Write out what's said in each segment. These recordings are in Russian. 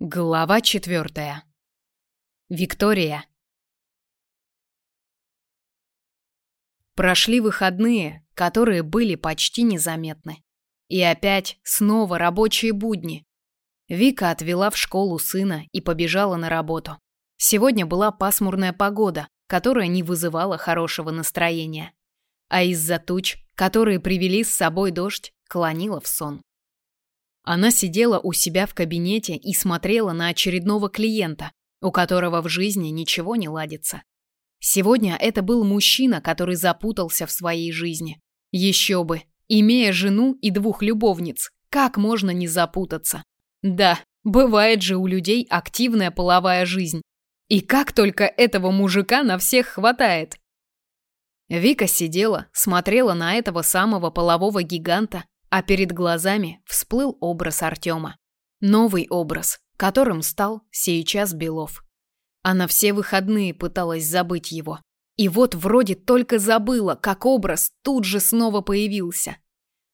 Глава четвертая. Виктория. Прошли выходные, которые были почти незаметны. И опять снова рабочие будни. Вика отвела в школу сына и побежала на работу. Сегодня была пасмурная погода, которая не вызывала хорошего настроения. А из-за туч, которые привели с собой дождь, клонила в сон. Она сидела у себя в кабинете и смотрела на очередного клиента, у которого в жизни ничего не ладится. Сегодня это был мужчина, который запутался в своей жизни. Еще бы, имея жену и двух любовниц, как можно не запутаться? Да, бывает же у людей активная половая жизнь. И как только этого мужика на всех хватает. Вика сидела, смотрела на этого самого полового гиганта а перед глазами всплыл образ Артема. Новый образ, которым стал сейчас Белов. Она все выходные пыталась забыть его. И вот вроде только забыла, как образ тут же снова появился.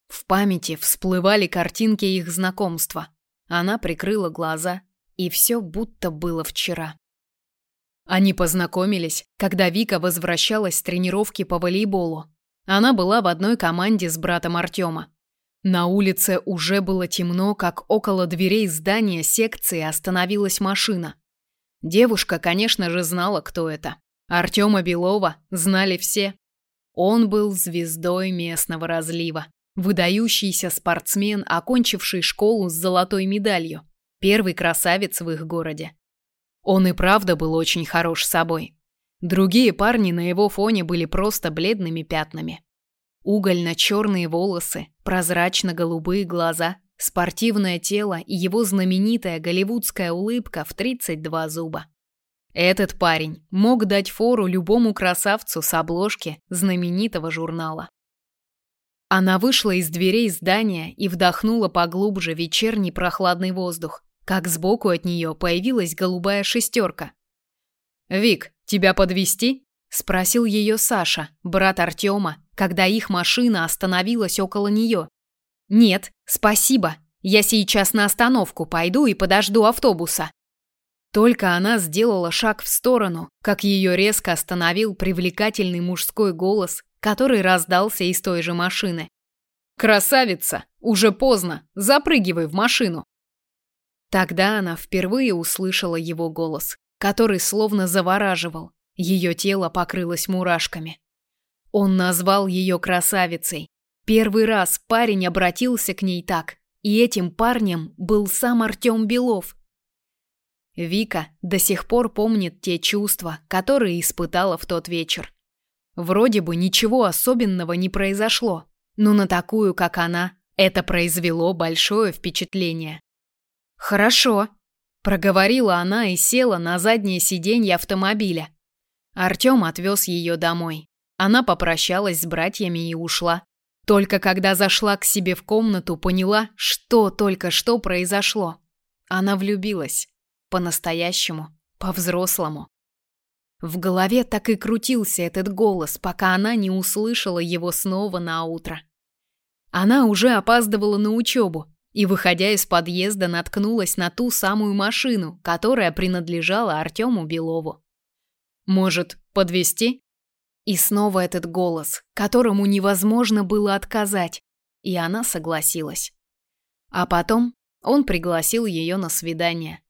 В памяти всплывали картинки их знакомства. Она прикрыла глаза, и все будто было вчера. Они познакомились, когда Вика возвращалась с тренировки по волейболу. Она была в одной команде с братом Артема. На улице уже было темно, как около дверей здания секции остановилась машина. Девушка, конечно же, знала, кто это. Артема Белова знали все. Он был звездой местного разлива, выдающийся спортсмен, окончивший школу с золотой медалью, первый красавец в их городе. Он и правда был очень хорош собой. Другие парни на его фоне были просто бледными пятнами. Угольно-черные волосы, прозрачно-голубые глаза, спортивное тело и его знаменитая голливудская улыбка в 32 зуба. Этот парень мог дать фору любому красавцу с обложки знаменитого журнала. Она вышла из дверей здания и вдохнула поглубже вечерний прохладный воздух, как сбоку от нее появилась голубая шестерка. «Вик, тебя подвести? Спросил ее Саша, брат Артема, когда их машина остановилась около нее. «Нет, спасибо. Я сейчас на остановку пойду и подожду автобуса». Только она сделала шаг в сторону, как ее резко остановил привлекательный мужской голос, который раздался из той же машины. «Красавица! Уже поздно! Запрыгивай в машину!» Тогда она впервые услышала его голос, который словно завораживал. Ее тело покрылось мурашками. Он назвал ее красавицей. Первый раз парень обратился к ней так, и этим парнем был сам Артем Белов. Вика до сих пор помнит те чувства, которые испытала в тот вечер. Вроде бы ничего особенного не произошло, но на такую, как она, это произвело большое впечатление. «Хорошо», – проговорила она и села на заднее сиденье автомобиля. Артем отвез ее домой. Она попрощалась с братьями и ушла. Только когда зашла к себе в комнату, поняла, что только что произошло. Она влюбилась. По-настоящему, по-взрослому. В голове так и крутился этот голос, пока она не услышала его снова на утро. Она уже опаздывала на учебу и, выходя из подъезда, наткнулась на ту самую машину, которая принадлежала Артему Белову. «Может, подвезти? И снова этот голос, которому невозможно было отказать, и она согласилась. А потом он пригласил ее на свидание.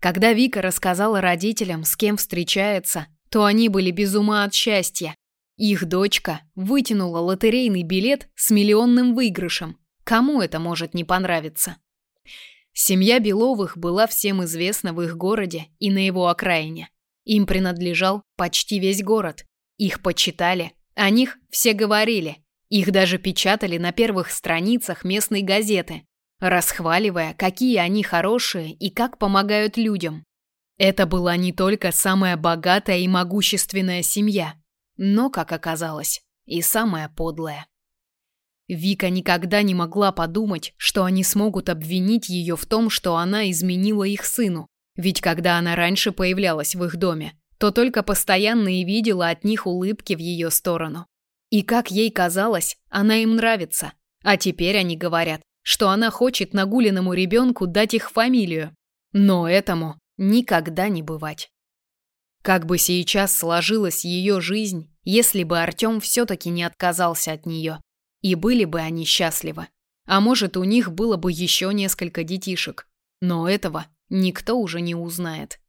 Когда Вика рассказала родителям, с кем встречается, то они были без ума от счастья. Их дочка вытянула лотерейный билет с миллионным выигрышем. Кому это может не понравиться? Семья Беловых была всем известна в их городе и на его окраине. Им принадлежал почти весь город. Их почитали, о них все говорили. Их даже печатали на первых страницах местной газеты, расхваливая, какие они хорошие и как помогают людям. Это была не только самая богатая и могущественная семья, но, как оказалось, и самая подлая. Вика никогда не могла подумать, что они смогут обвинить ее в том, что она изменила их сыну, ведь когда она раньше появлялась в их доме, то только постоянно и видела от них улыбки в ее сторону. И как ей казалось, она им нравится. А теперь они говорят, что она хочет нагуленному ребенку дать их фамилию. Но этому никогда не бывать. Как бы сейчас сложилась ее жизнь, если бы Артем все-таки не отказался от нее, и были бы они счастливы. А может, у них было бы еще несколько детишек. Но этого никто уже не узнает,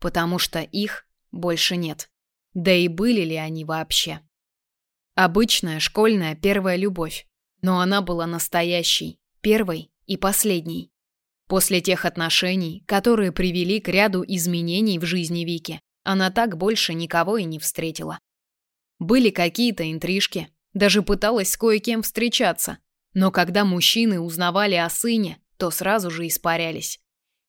потому что их больше нет. Да и были ли они вообще? Обычная школьная первая любовь, но она была настоящей, первой и последней. После тех отношений, которые привели к ряду изменений в жизни Вики, она так больше никого и не встретила. Были какие-то интрижки, даже пыталась с кое-кем встречаться, но когда мужчины узнавали о сыне, то сразу же испарялись.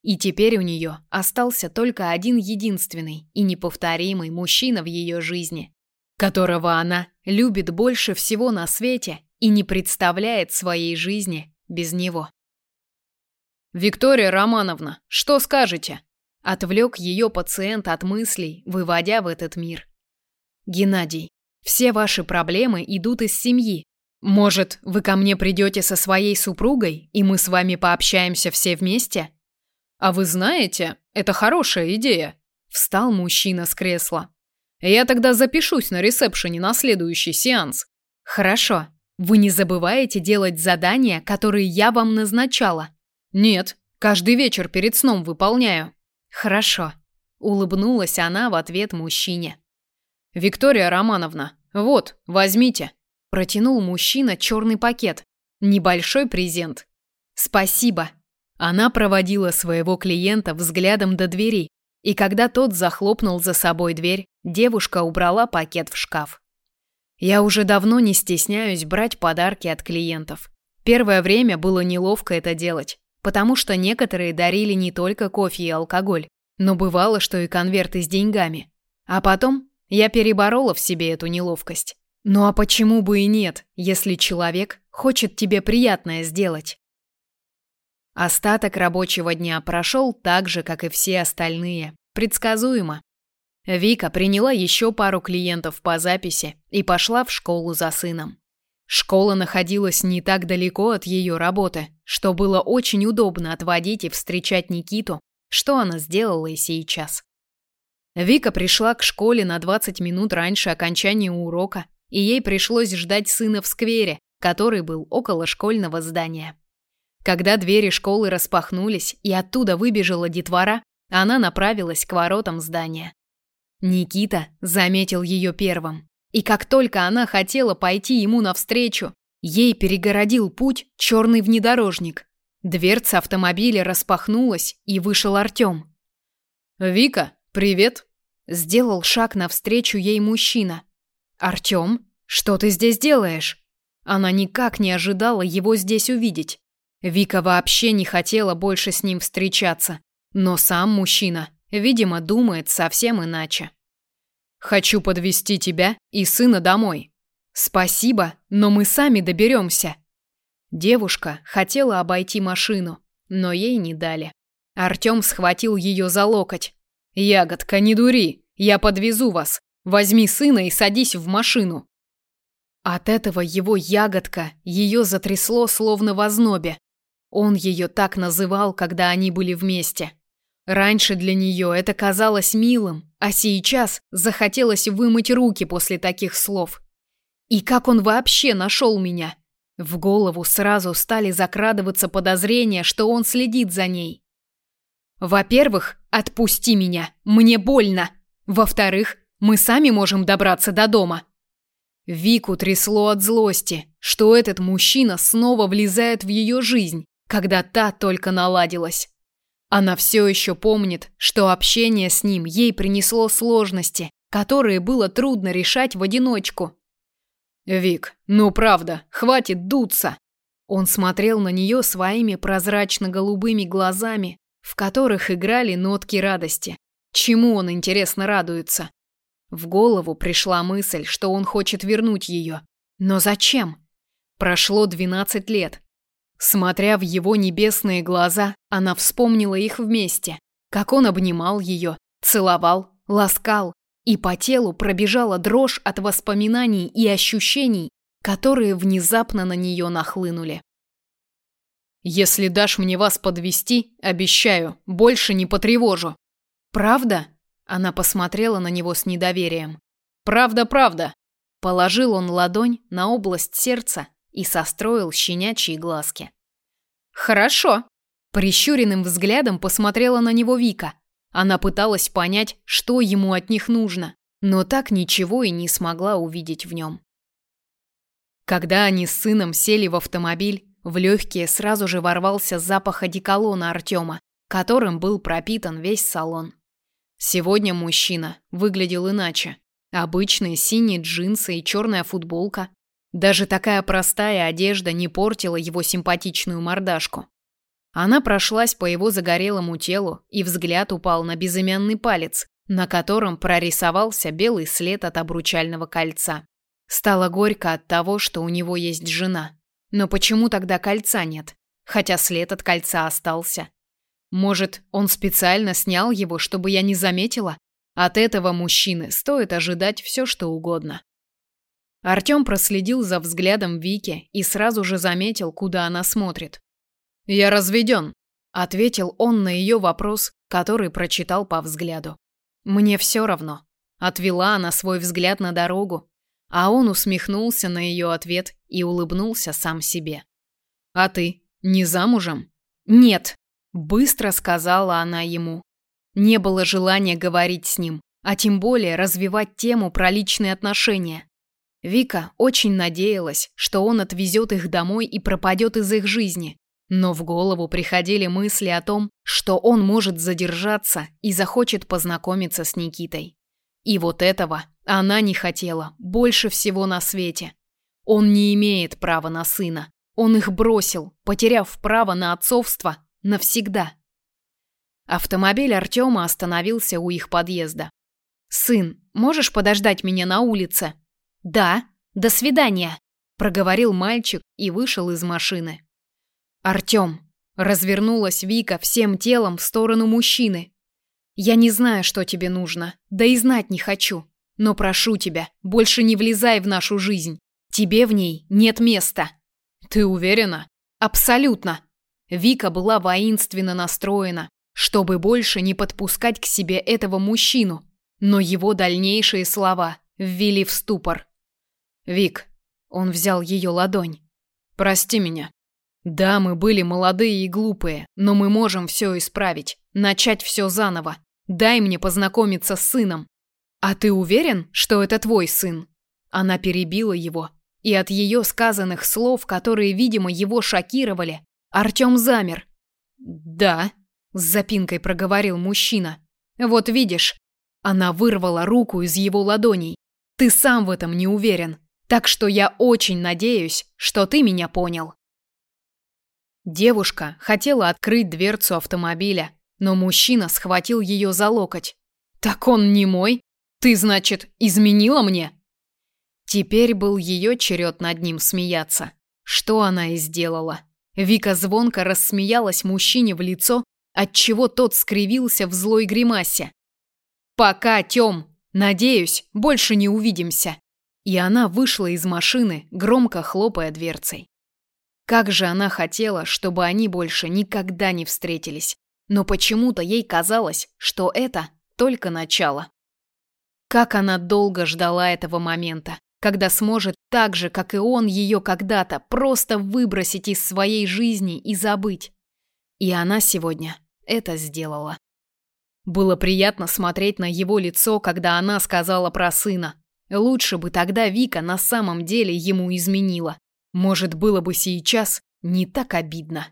И теперь у нее остался только один единственный и неповторимый мужчина в ее жизни, которого она любит больше всего на свете и не представляет своей жизни без него. «Виктория Романовна, что скажете?» Отвлек ее пациент от мыслей, выводя в этот мир. «Геннадий, все ваши проблемы идут из семьи. Может, вы ко мне придете со своей супругой, и мы с вами пообщаемся все вместе?» «А вы знаете, это хорошая идея», – встал мужчина с кресла. «Я тогда запишусь на ресепшене на следующий сеанс». «Хорошо. Вы не забываете делать задания, которые я вам назначала?» Нет, каждый вечер перед сном выполняю. Хорошо, улыбнулась она в ответ мужчине. Виктория Романовна, вот, возьмите. Протянул мужчина черный пакет. Небольшой презент. Спасибо. Она проводила своего клиента взглядом до двери, и когда тот захлопнул за собой дверь, девушка убрала пакет в шкаф. Я уже давно не стесняюсь брать подарки от клиентов. Первое время было неловко это делать потому что некоторые дарили не только кофе и алкоголь, но бывало, что и конверты с деньгами. А потом я переборола в себе эту неловкость. Ну а почему бы и нет, если человек хочет тебе приятное сделать? Остаток рабочего дня прошел так же, как и все остальные. Предсказуемо. Вика приняла еще пару клиентов по записи и пошла в школу за сыном. Школа находилась не так далеко от ее работы, что было очень удобно отводить и встречать Никиту, что она сделала и сейчас. Вика пришла к школе на 20 минут раньше окончания урока, и ей пришлось ждать сына в сквере, который был около школьного здания. Когда двери школы распахнулись и оттуда выбежала детвора, она направилась к воротам здания. Никита заметил ее первым. И как только она хотела пойти ему навстречу, ей перегородил путь черный внедорожник. Дверца автомобиля распахнулась, и вышел Артем. «Вика, привет!» Сделал шаг навстречу ей мужчина. «Артем, что ты здесь делаешь?» Она никак не ожидала его здесь увидеть. Вика вообще не хотела больше с ним встречаться. Но сам мужчина, видимо, думает совсем иначе. Хочу подвести тебя и сына домой. Спасибо, но мы сами доберемся. Девушка хотела обойти машину, но ей не дали. Артем схватил ее за локоть. Ягодка, не дури, я подвезу вас. Возьми сына и садись в машину. От этого его ягодка ее затрясло словно в ознобе. Он ее так называл, когда они были вместе. Раньше для нее это казалось милым, а сейчас захотелось вымыть руки после таких слов. И как он вообще нашел меня? В голову сразу стали закрадываться подозрения, что он следит за ней. Во-первых, отпусти меня, мне больно. Во-вторых, мы сами можем добраться до дома. Вику трясло от злости, что этот мужчина снова влезает в ее жизнь, когда та только наладилась. Она все еще помнит, что общение с ним ей принесло сложности, которые было трудно решать в одиночку. «Вик, ну правда, хватит дуться!» Он смотрел на нее своими прозрачно-голубыми глазами, в которых играли нотки радости. Чему он, интересно, радуется? В голову пришла мысль, что он хочет вернуть ее. Но зачем? Прошло двенадцать лет, Смотря в его небесные глаза, она вспомнила их вместе. Как он обнимал ее, целовал, ласкал, и по телу пробежала дрожь от воспоминаний и ощущений, которые внезапно на нее нахлынули. Если дашь мне вас подвести, обещаю, больше не потревожу. Правда? Она посмотрела на него с недоверием. Правда, правда. Положил он ладонь на область сердца и состроил щенячьи глазки. Хорошо. Прищуренным взглядом посмотрела на него Вика. Она пыталась понять, что ему от них нужно, но так ничего и не смогла увидеть в нем. Когда они с сыном сели в автомобиль, в легкие сразу же ворвался запах одеколона Артема, которым был пропитан весь салон. Сегодня мужчина выглядел иначе. Обычные синие джинсы и черная футболка. Даже такая простая одежда не портила его симпатичную мордашку. Она прошлась по его загорелому телу, и взгляд упал на безымянный палец, на котором прорисовался белый след от обручального кольца. Стало горько от того, что у него есть жена. Но почему тогда кольца нет? Хотя след от кольца остался. Может, он специально снял его, чтобы я не заметила? От этого мужчины стоит ожидать все, что угодно. Артем проследил за взглядом Вики и сразу же заметил, куда она смотрит. «Я разведен», — ответил он на ее вопрос, который прочитал по взгляду. «Мне все равно». Отвела она свой взгляд на дорогу, а он усмехнулся на ее ответ и улыбнулся сам себе. «А ты не замужем?» «Нет», Быстро сказала она ему. Не было желания говорить с ним, а тем более развивать тему про личные отношения. Вика очень надеялась, что он отвезет их домой и пропадет из их жизни. Но в голову приходили мысли о том, что он может задержаться и захочет познакомиться с Никитой. И вот этого она не хотела больше всего на свете. Он не имеет права на сына. Он их бросил, потеряв право на отцовство Навсегда. Автомобиль Артема остановился у их подъезда. «Сын, можешь подождать меня на улице?» «Да. До свидания», – проговорил мальчик и вышел из машины. «Артем», – развернулась Вика всем телом в сторону мужчины. «Я не знаю, что тебе нужно, да и знать не хочу. Но прошу тебя, больше не влезай в нашу жизнь. Тебе в ней нет места». «Ты уверена?» «Абсолютно», Вика была воинственно настроена, чтобы больше не подпускать к себе этого мужчину, но его дальнейшие слова ввели в ступор. «Вик», — он взял ее ладонь, — «прости меня. Да, мы были молодые и глупые, но мы можем все исправить, начать все заново. Дай мне познакомиться с сыном». «А ты уверен, что это твой сын?» Она перебила его, и от ее сказанных слов, которые, видимо, его шокировали, Артём замер. «Да», — с запинкой проговорил мужчина. «Вот видишь». Она вырвала руку из его ладоней. «Ты сам в этом не уверен. Так что я очень надеюсь, что ты меня понял». Девушка хотела открыть дверцу автомобиля, но мужчина схватил ее за локоть. «Так он не мой? Ты, значит, изменила мне?» Теперь был ее черед над ним смеяться, что она и сделала. Вика звонко рассмеялась мужчине в лицо, отчего тот скривился в злой гримасе. «Пока, Тём! Надеюсь, больше не увидимся!» И она вышла из машины, громко хлопая дверцей. Как же она хотела, чтобы они больше никогда не встретились. Но почему-то ей казалось, что это только начало. Как она долго ждала этого момента когда сможет так же, как и он ее когда-то, просто выбросить из своей жизни и забыть. И она сегодня это сделала. Было приятно смотреть на его лицо, когда она сказала про сына. Лучше бы тогда Вика на самом деле ему изменила. Может, было бы сейчас не так обидно.